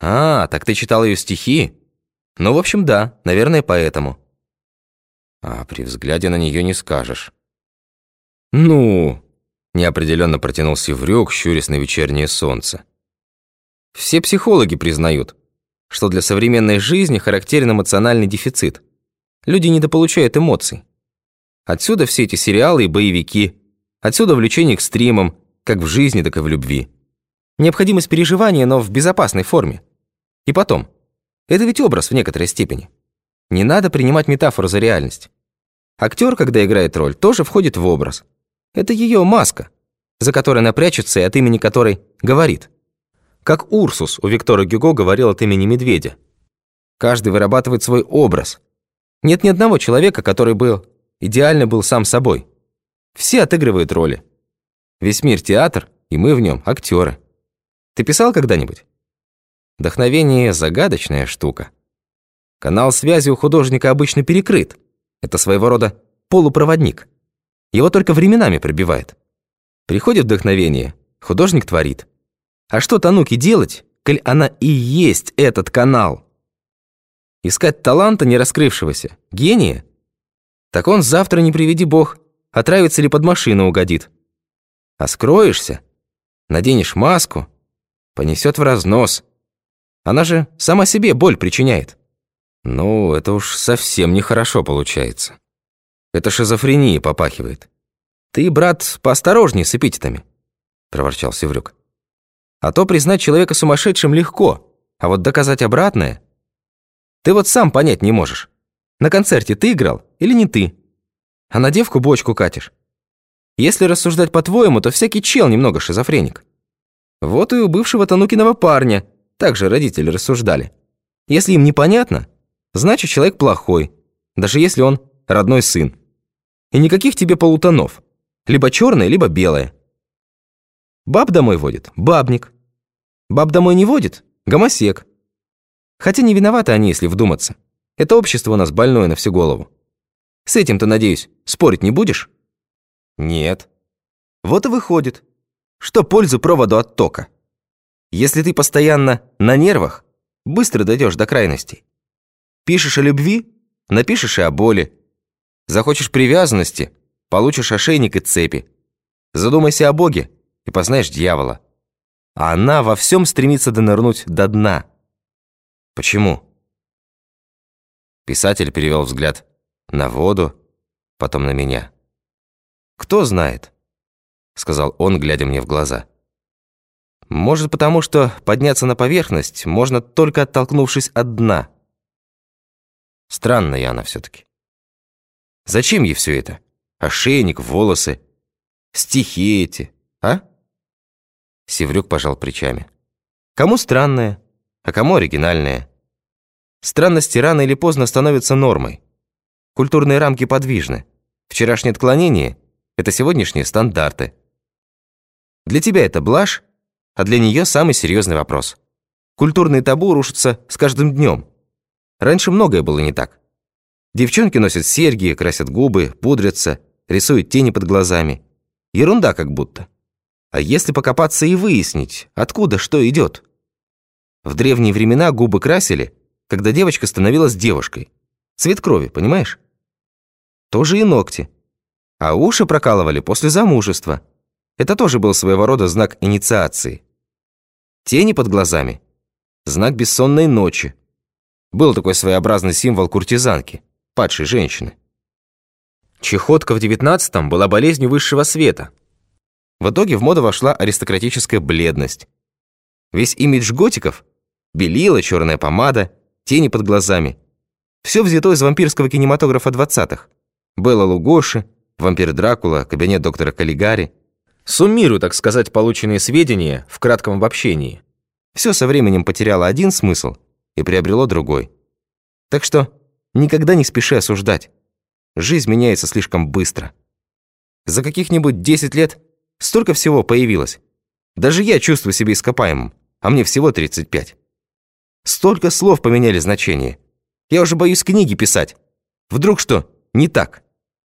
А, так ты читал ее стихи? Ну, в общем, да, наверное, поэтому. А при взгляде на нее не скажешь. Ну, неопределенно протянул Севрюк, щурясь на вечернее солнце. Все психологи признают, что для современной жизни характерен эмоциональный дефицит. Люди недополучают эмоций. Отсюда все эти сериалы и боевики. Отсюда влечение к стримам, как в жизни, так и в любви. Необходимость переживания, но в безопасной форме. И потом, это ведь образ в некоторой степени. Не надо принимать метафору за реальность. Актер, когда играет роль, тоже входит в образ. Это ее маска, за которой она прячется и от имени которой говорит. Как Урсус у Виктора Гюго говорил от имени медведя. Каждый вырабатывает свой образ. Нет ни одного человека, который был идеально был сам собой. Все отыгрывают роли. Весь мир театр, и мы в нем актеры. Ты писал когда-нибудь? Вдохновение – загадочная штука. Канал связи у художника обычно перекрыт. Это своего рода полупроводник. Его только временами пробивает. Приходит вдохновение, художник творит. А что Тануки делать, коль она и есть этот канал? Искать таланта не раскрывшегося, гения? Так он завтра, не приведи бог, отравится или под машину угодит. А скроешься, наденешь маску, понесет в разнос. Она же сама себе боль причиняет. Ну, это уж совсем нехорошо получается. Это шизофрения попахивает. Ты, брат, поосторожней с эпитетами, проворчал Севрюк. А то признать человека сумасшедшим легко, а вот доказать обратное... Ты вот сам понять не можешь. На концерте ты играл или не ты? А на девку бочку катишь. Если рассуждать по-твоему, то всякий чел немного шизофреник. Вот и у бывшего Танукиного парня также родители рассуждали. Если им непонятно, значит человек плохой, даже если он родной сын. И никаких тебе полутонов. Либо черное, либо белое. Баб домой водит – бабник. Баб домой не водит – гомосек. Хотя не виноваты они, если вдуматься. Это общество у нас больное на всю голову. С этим-то, надеюсь, спорить не будешь? Нет. Вот и выходит, что пользу проводу от тока. Если ты постоянно на нервах, быстро дойдешь до крайностей. Пишешь о любви, напишешь и о боли. Захочешь привязанности, получишь ошейник и цепи. Задумайся о Боге и познаешь дьявола. А она во всем стремится донырнуть до дна. Почему? Писатель перевел взгляд на воду, потом на меня. «Кто знает?» — сказал он, глядя мне в глаза. «Может, потому что подняться на поверхность можно только оттолкнувшись от дна. Странная она все-таки. Зачем ей все это? Ошейник, волосы, стихи эти, а?» Севрюк пожал плечами. «Кому странное, а кому оригинальное. Странности рано или поздно становятся нормой. Культурные рамки подвижны. Вчерашнее отклонение – это сегодняшние стандарты. Для тебя это блажь, а для нее самый серьезный вопрос. Культурные табу рушатся с каждым днем. Раньше многое было не так. Девчонки носят серьги, красят губы, пудрятся, рисуют тени под глазами. Ерунда как будто. А если покопаться и выяснить, откуда что идет? В древние времена губы красили, когда девочка становилась девушкой. Цвет крови, понимаешь? Тоже и ногти. А уши прокалывали после замужества. Это тоже был своего рода знак инициации. Тени под глазами. Знак бессонной ночи. Был такой своеобразный символ куртизанки, падшей женщины. Чехотка в девятнадцатом была болезнью высшего света. В итоге в моду вошла аристократическая бледность. Весь имидж готиков – белила, черная помада, тени под глазами – все взято из вампирского кинематографа 20-х. Белла Лугоши, вампир Дракула, кабинет доктора Каллигари. Суммирую, так сказать, полученные сведения в кратком обобщении. Все со временем потеряло один смысл и приобрело другой. Так что никогда не спеши осуждать. Жизнь меняется слишком быстро. За каких-нибудь 10 лет столько всего появилось. Даже я чувствую себя ископаемым, а мне всего 35. Столько слов поменяли значение – я уже боюсь книги писать. Вдруг что, не так?»